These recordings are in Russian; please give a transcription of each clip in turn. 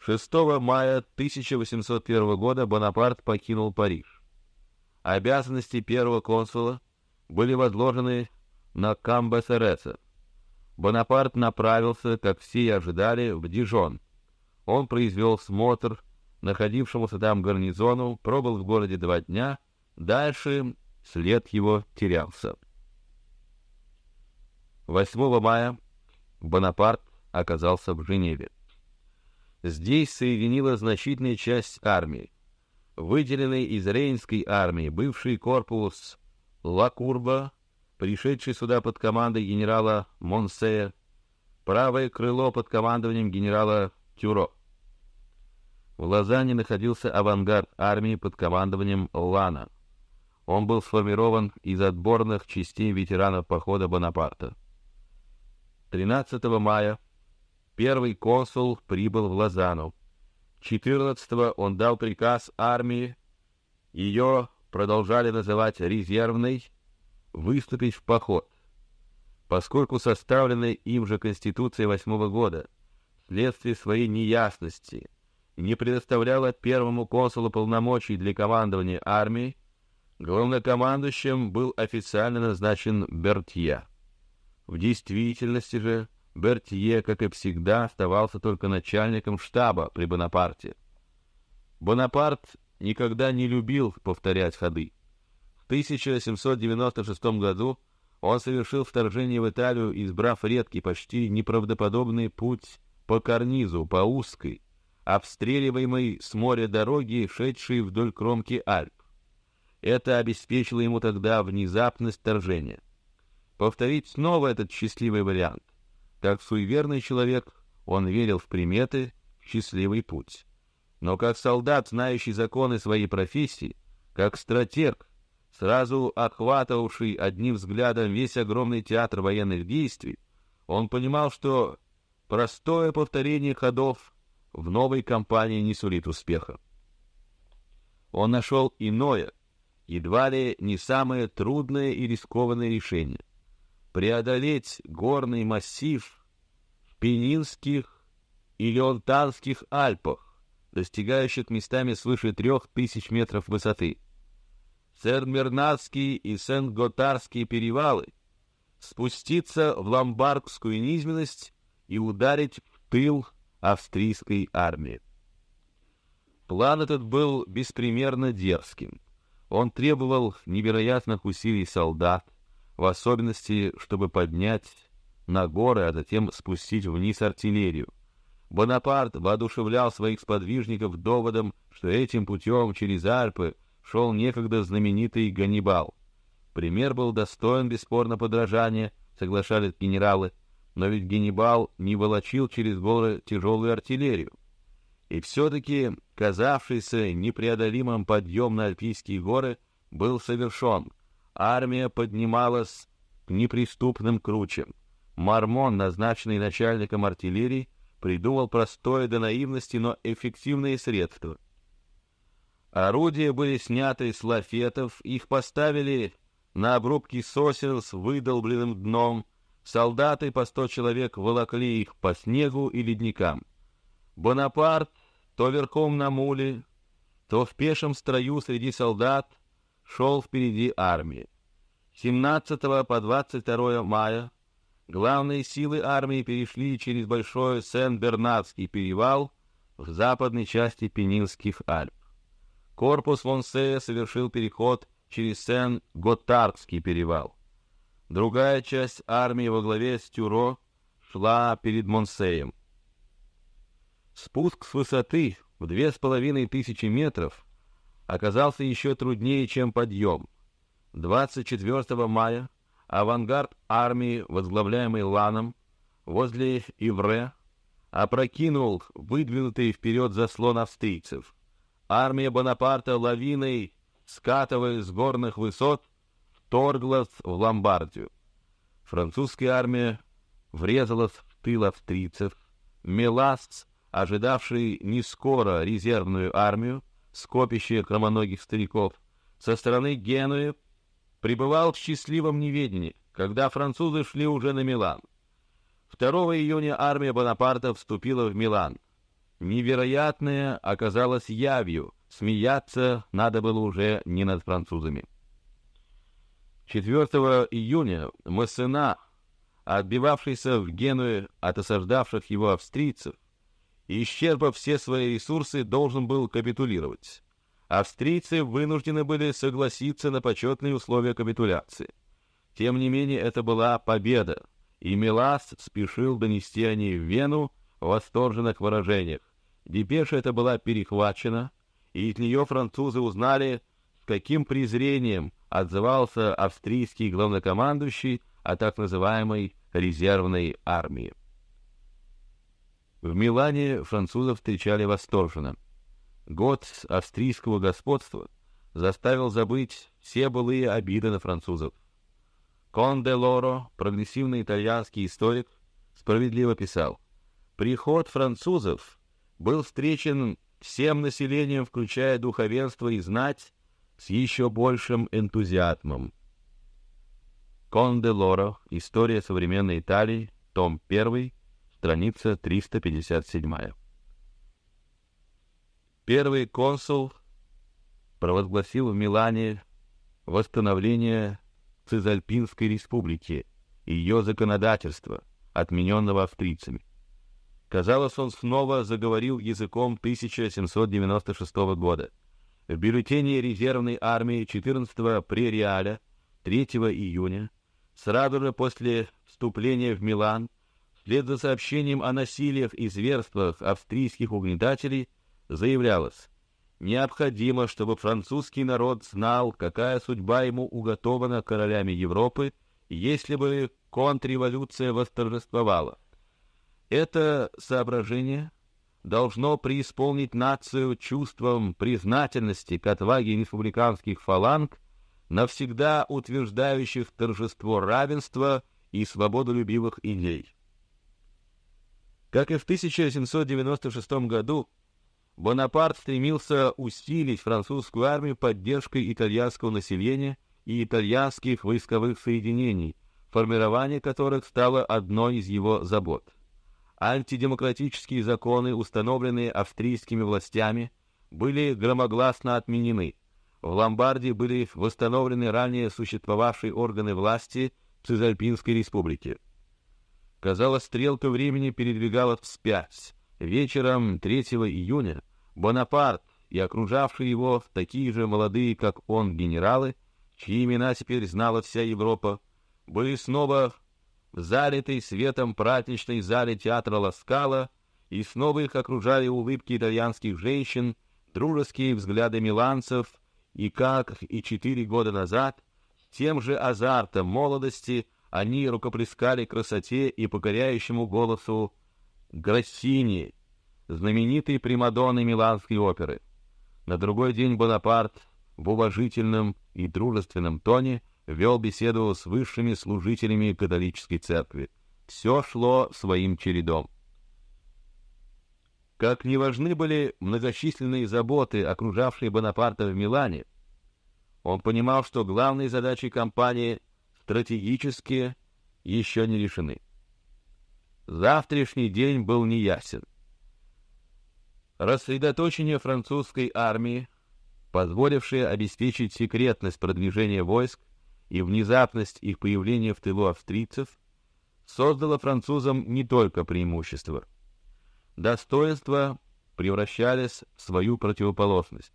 6 мая 1801 года Бонапарт покинул Париж. Обязанности первого консула были возложены на Камбасереса. Бонапарт направился, как все и ожидали, в Дижон. Он произвел смотр находившемуся там гарнизону, пробыл в городе два дня, дальше след его терялся. 8 мая Бонапарт оказался в Женеве. Здесь соединилась значительная часть армии. Выделенный из Рейнской армии бывший корпус Лакурба, пришедший сюда под командой генерала Монсея, правое крыло под командованием генерала Тюро. В Лозанне находился авангард армии под командованием Лана. Он был сформирован из отборных частей ветеранов похода Бонапарта. 13 мая первый консул прибыл в Лозанну. 14 он дал приказ армии, ее продолжали называть резервной, выступить в поход. Поскольку составленная им же Конституция восьмого года, вследствие своей неясности, не предоставляла первому консулу полномочий для командования армией, главнокомандующим был официально назначен Бертье. В действительности же Бертье, как и всегда, оставался только начальником штаба при Бонапарте. Бонапарт никогда не любил повторять ходы. В 1796 году он совершил вторжение в Италию, избрав редкий, почти неправдоподобный путь по карнизу, по узкой, обстреливаемой с моря дороги, шедшей вдоль кромки Альп. Это обеспечило ему тогда внезапность вторжения. Повторить снова этот счастливый вариант. Как суеверный человек, он верил в приметы, в счастливый путь. Но как солдат, знающий законы своей профессии, как стратег, сразу охватывавший одним взглядом весь огромный театр военных действий, он понимал, что простое повторение ходов в новой кампании не сулит успеха. Он нашел иное, едва ли не самое трудное и рискованное решение — преодолеть горный массив в Пенинских и Леонтанских Альпах, достигающих местами свыше трех тысяч метров высоты. Сен-Бернадский и Сен-Готарские перевалы, спуститься в ломбардскую низменность и ударить в тыл австрийской армии. План этот был беспримерно дерзким. Он требовал невероятных усилий солдат, в особенности, чтобы поднять на горы, а затем спустить вниз артиллерию. Бонапарт воодушевлял своих сподвижников доводом, что этим путем через Альпы шел некогда знаменитый Ганнибал. Пример был достоин бесспорно подражания, соглашались генералы, но ведь Ганнибал не волочил через горы тяжелую артиллерию. И все-таки казавшийся непреодолимым подъем на Альпийские горы был совершен. Армия поднималась к неприступным кручам. Мармон, назначенный начальником артиллерии, придумал простое до наивности, но эффективное средство. Орудия были сняты с лафетов, их поставили на обрубки сосен с выдолбленным дном, Солдаты по сто человек волокли их по снегу и ледникам. Бонапарт то верхом на муле, то в пешем строю среди солдат шел впереди армии. 17 по 22 мая главные силы армии перешли через большой Сен-Бернадский перевал в западной части Пенинских Альп. Корпус Вонсея совершил переход через Сен-Готардский перевал. Другая часть армии во главе с Тюро шла перед Монсеем. Спуск с высоты в две с половиной тысячи метров оказался еще труднее, чем подъем. 24 мая авангард армии, возглавляемый Ланом, возле Ивре, опрокинул выдвинутый вперед заслон австрийцев. Армия Бонапарта лавиной, скатывая с горных высот, вторглась в Ломбардию. Французская армия врезалась в тыл австрийцев. Меласс, ожидавший не скоро резервную армию, скопище хромоногих стариков, со стороны Генуи, пребывал в счастливом неведении, когда французы шли уже на Милан. 2 июня армия Бонапарта вступила в Милан. Невероятное оказалось явью, смеяться надо было уже не над французами. 4 июня Массена, отбивавшийся в Генуе от осаждавших его австрийцев, исчерпав все свои ресурсы, должен был капитулировать. Австрийцы вынуждены были согласиться на почетные условия капитуляции. Тем не менее, это была победа, и Милас спешил донести о ней в Вену в восторженных выражениях. Депеша эта была перехвачена, и из нее французы узнали, с каким презрением отзывался австрийский главнокомандующий о так называемой резервной армии. В Милане французов встречали восторженно. Год австрийского господства заставил забыть все былые обиды на французов. Конде Лоро, прогрессивный итальянский историк, справедливо писал: приход французов был встречен всем населением, включая духовенство и знать, с еще большим энтузиазмом. Конде Лоро. История современной Италии. Том 1. Страница 357. Первый консул провозгласил в Милане восстановление Цизальпинской республики и ее законодательства, отмененного австрийцами. Казалось, он снова заговорил языком 1796 года. В бюллетене резервной армии 14-го прериаля 3 июня, сразу же после вступления в Милан, вслед за сообщением о насилиях и зверствах австрийских угнетателей, заявлялось, необходимо, чтобы французский народ знал, какая судьба ему уготована королями Европы, если бы контрреволюция восторжествовала. Это соображение должно преисполнить нацию чувством признательности к отваге республиканских фаланг, навсегда утверждающих торжество равенства и свободолюбивых идей. Как и в 1796 году, Бонапарт стремился усилить французскую армию поддержкой итальянского населения и итальянских войсковых соединений, формирование которых стало одной из его забот. Антидемократические законы, установленные австрийскими властями, были громогласно отменены. В Ломбардии были восстановлены ранее существовавшие органы власти Цезальпинской республики. Казалось, стрелка времени передвигалась вспять. Вечером 3 июня Бонапарт и окружавшие его такие же молодые, как он, генералы, чьи имена теперь знала вся Европа, были снова залитой светом праздничной зале театра Ласкала, и снова их окружали улыбки итальянских женщин, дружеские взгляды миланцев, и как и четыре года назад, тем же азартом молодости они рукоплескали красоте и покоряющему голосу Гроссини, знаменитой примадонны миланской оперы. На другой день Бонапарт в уважительном и дружественном тоне вел беседу с высшими служителями католической церкви. Все шло своим чередом. Как не важны были многочисленные заботы, окружавшие Бонапарта в Милане, он понимал, что главные задачи кампании стратегические еще не решены. Завтрашний день был неясен. Рассредоточение французской армии, позволившее обеспечить секретность продвижения войск, и внезапность их появления в тылу австрийцев создала французам не только преимущество. Достоинства превращались в свою противоположность.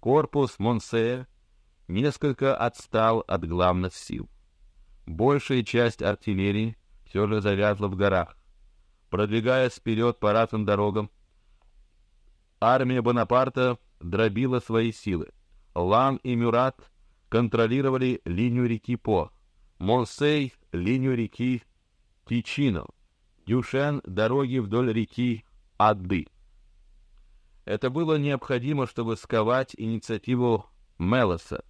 Корпус Монсея несколько отстал от главных сил. Большая часть артиллерии все же завязла в горах. Продвигаясь вперед по разным дорогам, армия Бонапарта дробила свои силы. Лан и Мюрат контролировали линию реки По, Монсей — линию реки Тичино, Дюшен — дороги вдоль реки Адды. Это было необходимо, чтобы сковать инициативу Мелоса.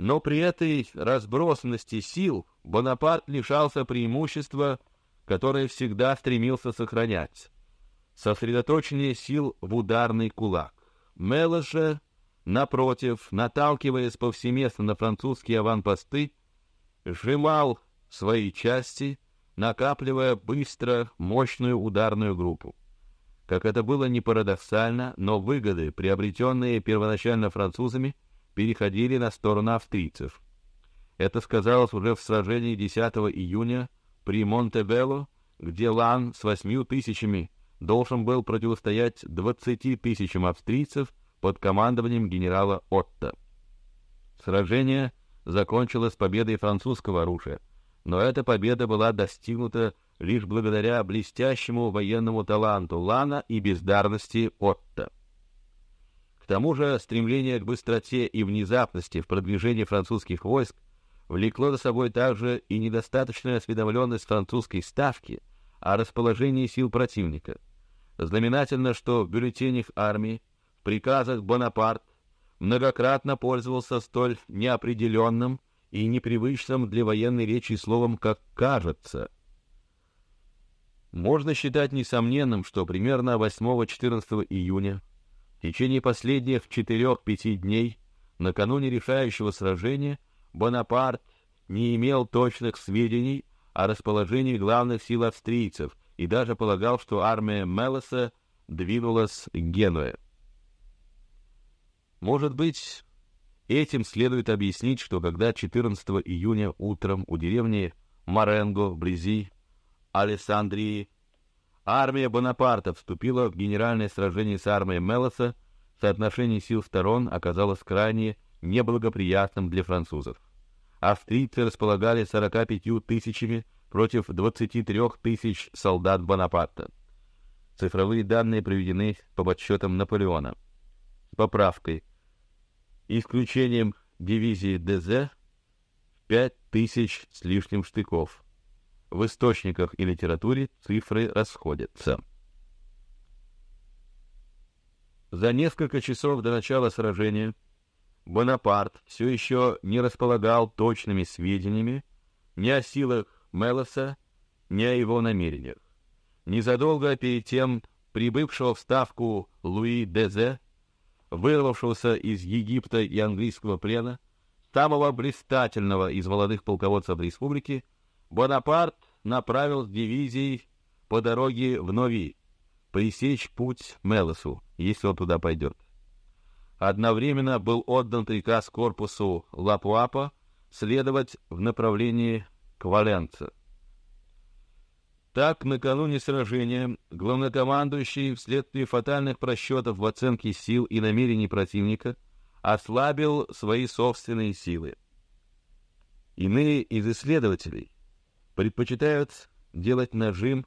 Но при этой разбросанности сил Бонапарт лишался преимущества, которое всегда стремился сохранять — сосредоточение сил в ударный кулак. Мелос же напротив, наталкиваясь повсеместно на французские аванпосты, сжимал свои части, накапливая быстро мощную ударную группу. Как это было не парадоксально, но выгоды, приобретенные первоначально французами, переходили на сторону австрийцев. Это сказалось уже в сражении 10 июня при Монтебелло, где Лан с восьмью тысячами должен был противостоять двадцати тысячам австрийцев под командованием генерала Отто. Сражение закончилось победой французского оружия, но эта победа была достигнута лишь благодаря блестящему военному таланту Лана и бездарности Отто. Тому же стремление к быстроте и внезапности в продвижении французских войск влекло за собой также и недостаточная осведомленность французской ставки о расположении сил противника. Знаменательно, что в бюллетенях армии, в приказах Бонапарт многократно пользовался столь неопределенным и непривычным для военной речи словом, как «кажется». Можно считать несомненным, что примерно 8-14 июня, в течение последних 4-5 дней, накануне решающего сражения, Бонапарт не имел точных сведений о расположении главных сил австрийцев и даже полагал, что армия Мелоса двинулась к Генуе. Может быть, этим следует объяснить, что когда 14 июня утром у деревни Маренго вблизи Алессандрии армия Бонапарта вступила в генеральное сражение с армией Мелоса, соотношение сил сторон оказалось крайне неблагоприятным для французов австрийцы располагали 45 тысячами против 23 тысяч солдат Бонапарта. Цифровые данные приведены по подсчетам Наполеона. С поправкой. Исключением дивизии ДЗ 5 тысяч с лишним штыков. В источниках и литературе цифры расходятся. За несколько часов до начала сражения Бонапарт все еще не располагал точными сведениями ни о силах Мелоса, ни о его намерениях. Незадолго перед тем прибывшего в ставку Луи Дезе, вырвавшегося из Египта и английского плена, самого блистательного из молодых полководцев республики, Бонапарт направил с дивизией по дороге в Нови, пресечь путь Мелосу, если он туда пойдет. Одновременно был отдан приказ корпусу Лапуапа следовать в направлении Кваленца. Так, накануне сражения главнокомандующий вследствие фатальных просчетов в оценке сил и намерений противника ослабил свои собственные силы. Иные из исследователей предпочитают делать нажим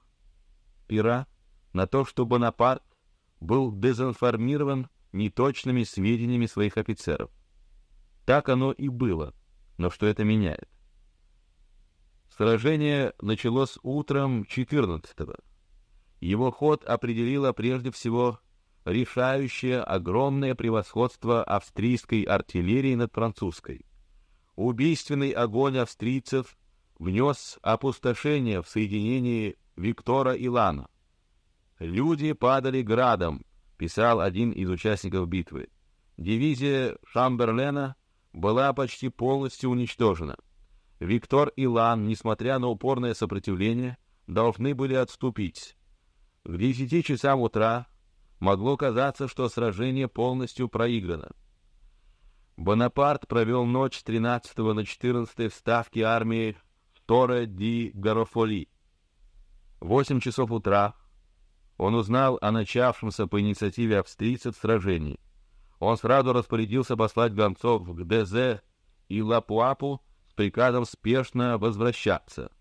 пера на то, что Бонапарт был дезинформирован неточными сведениями своих офицеров. Так оно и было, но что это меняет? Сражение началось утром 14-го. Его ход определило прежде всего решающее огромное превосходство австрийской артиллерии над французской. Убийственный огонь австрийцев внес опустошение в соединении Виктора и Лана. Люди падали градом, писал один из участников битвы. Дивизия Шамберлена была почти полностью уничтожена. Виктор и Лан, несмотря на упорное сопротивление, должны были отступить. К десяти часам утра могло казаться, что сражение полностью проиграно. Бонапарт провел ночь с 13 на 14 в ставке армии в Торе-ди-Гарофоли. В восемь часов утра он узнал о начавшемся по инициативе австрийцев сражении. Он сразу распорядился послать гонцов к ДЗ и Лапуапу с приказом спешно возвращаться.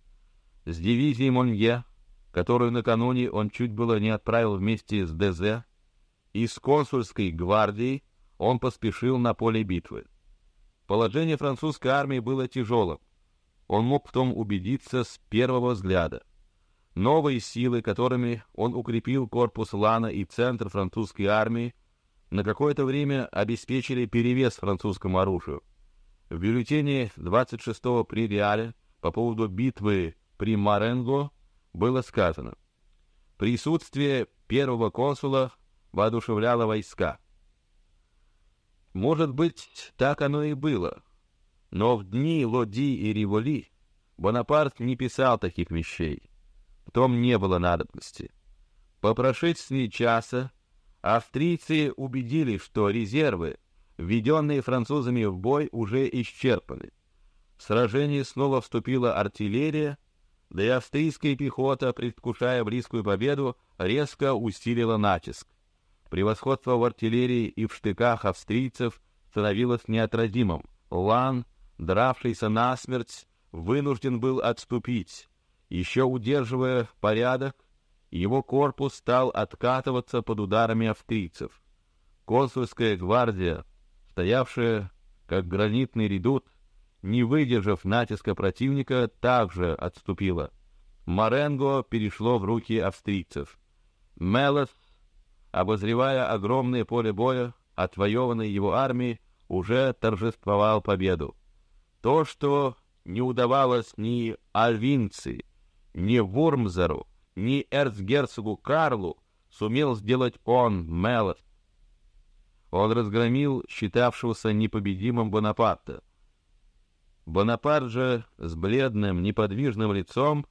С дивизией Монье, которую накануне он чуть было не отправил вместе с ДЗ, и с консульской гвардией он поспешил на поле битвы. Положение французской армии было тяжелым. Он мог в том убедиться с первого взгляда. Новые силы, которыми он укрепил корпус Лана и центр французской армии, на какое-то время обеспечили перевес французскому оружию. В бюллетене 26-го при Реале по поводу битвы при Маренго было сказано: присутствие первого консула воодушевляло войска. Может быть, так оно и было, но в дни Лоди и Риволи Бонапарт не писал таких вещей. В том не было надобности. По прошествии часа австрийцы убедились, что резервы, введенные французами в бой, уже исчерпаны. В сражение снова вступила артиллерия, да и австрийская пехота, предвкушая близкую победу, резко усилила натиск. Превосходство в артиллерии и в штыках австрийцев становилось неотразимым. Лан, дравшийся насмерть, вынужден был отступить. Еще удерживая порядок, его корпус стал откатываться под ударами австрийцев. Консульская гвардия, стоявшая как гранитный редут, не выдержав натиска противника, также отступила. Маренго перешло в руки австрийцев. Мелос, обозревая огромное поле боя, отвоеванной его армией, уже торжествовал победу. То, что не удавалось ни Альвинци, ни Вурмзеру, ни эрцгерцогу Карлу, сумел сделать он, Мелос. Он разгромил считавшегося непобедимым Бонапарта. Бонапарт же с бледным, неподвижным лицом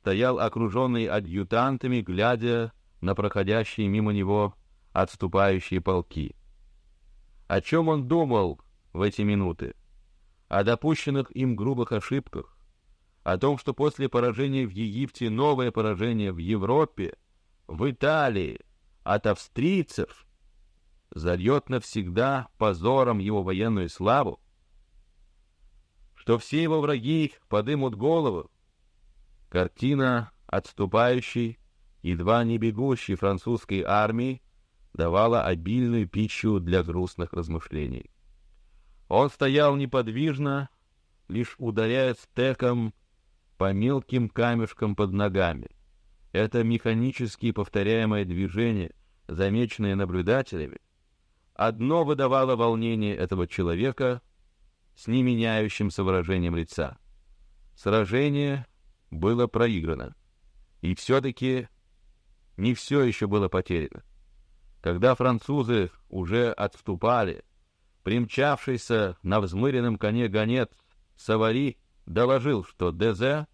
стоял окруженный адъютантами, глядя на проходящие мимо него отступающие полки. О чем он думал в эти минуты? О допущенных им грубых ошибках, о том, что после поражения в Египте новое поражение в Европе, в Италии от австрийцев зальет навсегда позором его военную славу, что все его враги подымут голову. Картина отступающей, едва не бегущей французской армии давала обильную пищу для грустных размышлений. Он стоял неподвижно, лишь ударяя стеком по мелким камешкам под ногами. Это механически повторяемое движение, замеченное наблюдателями, одно выдавало волнение этого человека с неменяющимся выражением лица. Сражение было проиграно, и все-таки не все еще было потеряно. Когда французы уже отступали, примчавшийся на взмыренном коне гонец Савари доложил, что Дезе,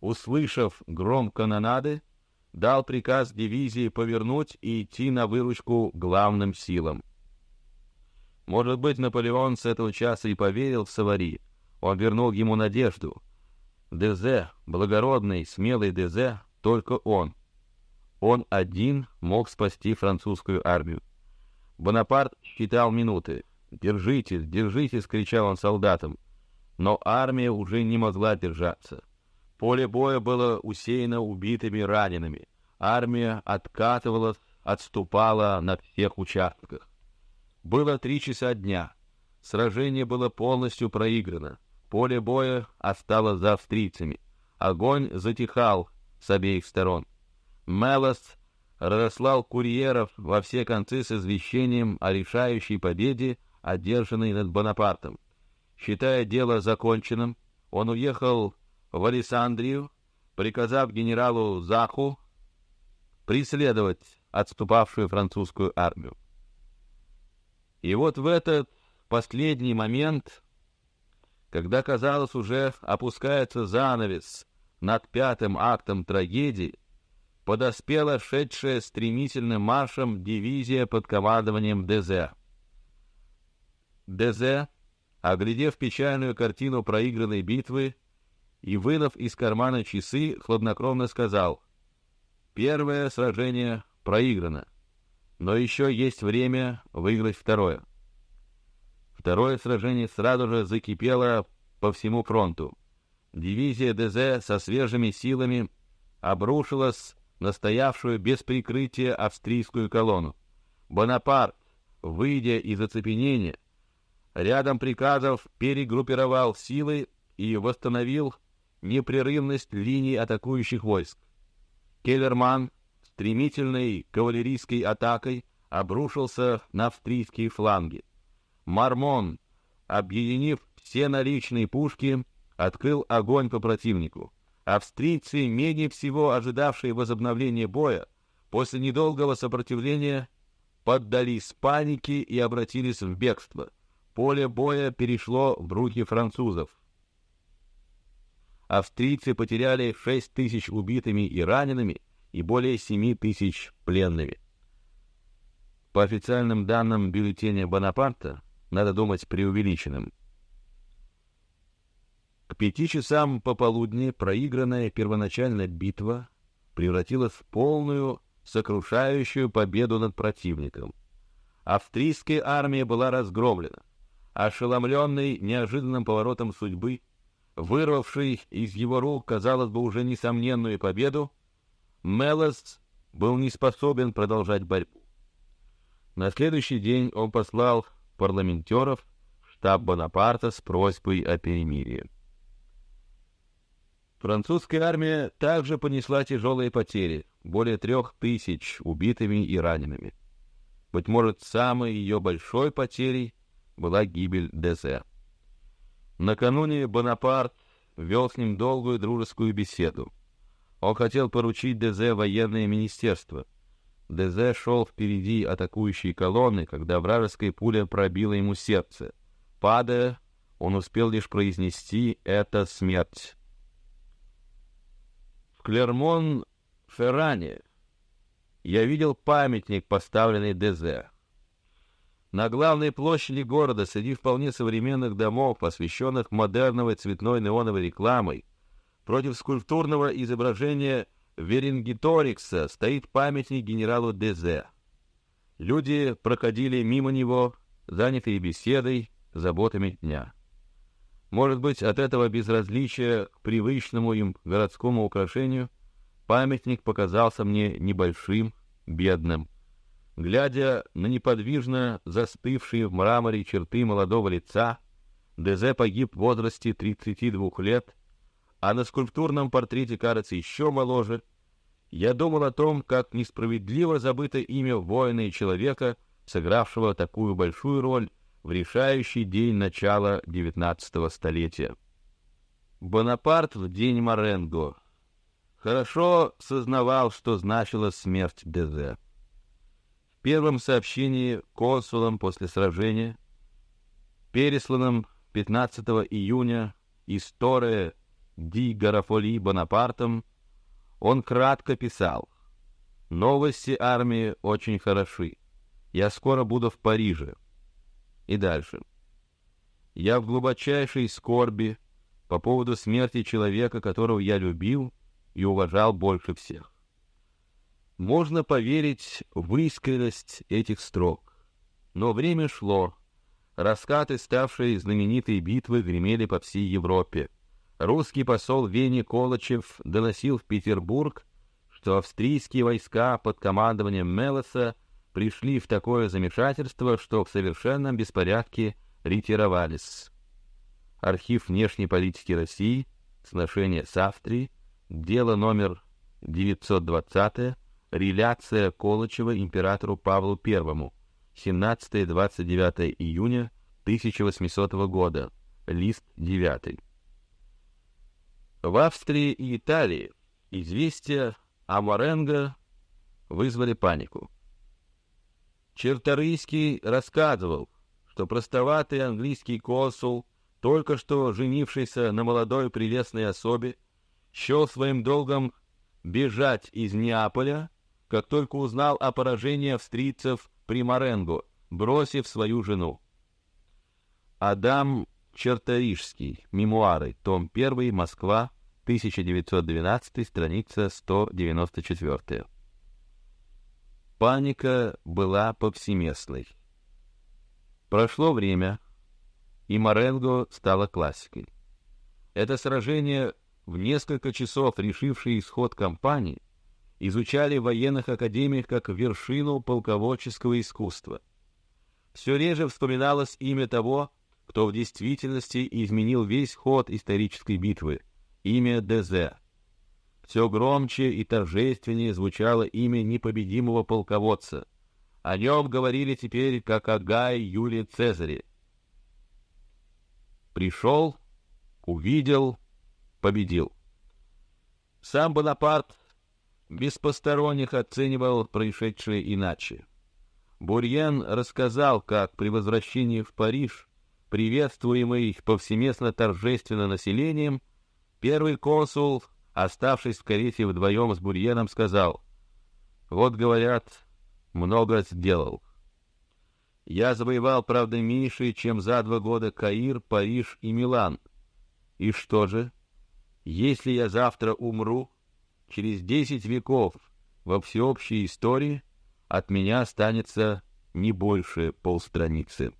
услышав гром канонады, дал приказ дивизии повернуть и идти на выручку главным силам. Может быть, Наполеон с этого часа и поверил в Савари. Он вернул ему надежду. Дезе, благородный, смелый Дезе, только он. Он один мог спасти французскую армию. Бонапарт считал минуты. «Держитесь, держитесь!» — кричал он солдатам. Но армия уже не могла держаться. Поле боя было усеяно убитыми ранеными. Армия откатывалась, отступала на всех участках. Было три часа дня. Сражение было полностью проиграно. Поле боя осталось за австрийцами. Огонь затихал с обеих сторон. Мелос разослал курьеров во все концы с извещением о решающей победе, одержанной над Бонапартом. Считая дело законченным, он уехал в Александрию, приказав генералу Заху преследовать отступавшую французскую армию. И вот в этот последний момент, когда, казалось, уже опускается занавес над пятым актом трагедии, подоспела шедшая стремительным маршем дивизия под командованием ДЗ. ДЗ, оглядев печальную картину проигранной битвы и вынув из кармана часы, хладнокровно сказал, «Первое сражение проиграно но еще есть время выиграть второе. Второе сражение сразу же закипело по всему фронту. Дивизия ДЗ со свежими силами обрушилась на стоявшую без прикрытия австрийскую колонну. Бонапарт, выйдя из оцепенения, рядом приказов перегруппировал силы и восстановил непрерывность линий атакующих войск. Келлерман стремительной кавалерийской атакой обрушился на австрийские фланги. Мармон, объединив все наличные пушки, открыл огонь по противнику. Австрийцы, менее всего ожидавшие возобновления боя, после недолгого сопротивления поддались панике и обратились в бегство. Поле боя перешло в руки французов. Австрийцы потеряли шесть тысяч убитыми и ранеными и более 7 тысяч пленными. По официальным данным бюллетеня Бонапарта, надо думать преувеличенным, к пяти часам пополудни проигранная первоначально битва превратилась в полную сокрушающую победу над противником. Австрийская армия была разгромлена. Ошеломленный неожиданным поворотом судьбы, вырвавший из его рук, казалось бы, уже несомненную победу, Мелос был не способен продолжать борьбу. На следующий день он послал парламентеров в штаб Бонапарта с просьбой о перемирии. Французская армия также понесла тяжелые потери, более трех тысяч убитыми и ранеными. Быть может, самой ее большой потерей была гибель Дезе. Накануне Бонапарт вел с ним долгую дружескую беседу. Он хотел поручить Дезе военное министерство. Дезе шел впереди атакующей колонны, когда вражеская пуля пробила ему сердце. Падая, он успел лишь произнести «это смерть». Клермон-Ферране я видел памятник, поставленный ДЗ. На главной площади города среди вполне современных домов, посвященных модерновой цветной неоновой рекламой, против скульптурного изображения Верингиторикса стоит памятник генералу ДЗ. Люди проходили мимо него, занятые беседой, заботами дня. Может быть, от этого безразличия к привычному им городскому украшению памятник показался мне небольшим, бедным. Глядя на неподвижно застывшие в мраморе черты молодого лица, Дезе погиб в возрасте 32 лет, а на скульптурном портрете кажется еще моложе. Я думал о том, как несправедливо забыто имя воина и человека, сыгравшего такую большую роль в решающий день начала XIX столетия. Бонапарт в день Маренго хорошо сознавал, что значила смерть Дезе. Первом сообщении консулам после сражения, пересланном 15 июня из Торе Ди Гарафоли Бонапартом, он кратко писал «Новости армии очень хороши. Я скоро буду в Париже. И дальше. Я в глубочайшей скорби по поводу смерти человека, которого я любил и уважал больше всех. Можно поверить в искренность этих строк, но время шло. Раскаты, ставшие знаменитой битвы, гремели по всей Европе. Русский посол Вене Колычев доносил в Петербург, что австрийские войска под командованием Мелоса пришли в такое замешательство, что в совершенном беспорядке ретировались. Архив внешней политики России, сношение с Австрией, дело номер 920, реляция Колычева императору Павлу I, 17-29 июня 1800 года, лист 9. В Австрии и Италии известия о Моренго вызвали панику. Черторийский рассказывал, что простоватый английский консул, только что женившийся на молодой прелестной особе, счел своим долгом бежать из Неаполя, как только узнал о поражении австрийцев при Маренго, бросив свою жену. Адам Черторижский. Мемуары. Том 1. Москва. 1912. Страница 194. Паника была повсеместной. Прошло время, и Маренго стала классикой. Это сражение, в несколько часов решившее исход кампании, изучали в военных академиях как вершину полководческого искусства. Все реже вспоминалось имя того, кто в действительности изменил весь ход исторической битвы, имя Дезе. Все громче и торжественнее звучало имя непобедимого полководца. О нем говорили теперь как о Гае Юлии Цезаре. Пришел, увидел, победил. Сам Бонапарт без посторонних оценивал происшедшее иначе. Бурьен рассказал, как при возвращении в Париж, приветствуемый повсеместно торжественно населением, первый консул оставшись в карете вдвоем с Бурьеном, сказал, «Вот, говорят, много сделал. Я завоевал, правда, меньше, чем за два года Каир, Париж и Милан. И что же? Если я завтра умру, через десять веков во всеобщей истории от меня останется не больше полстраницы».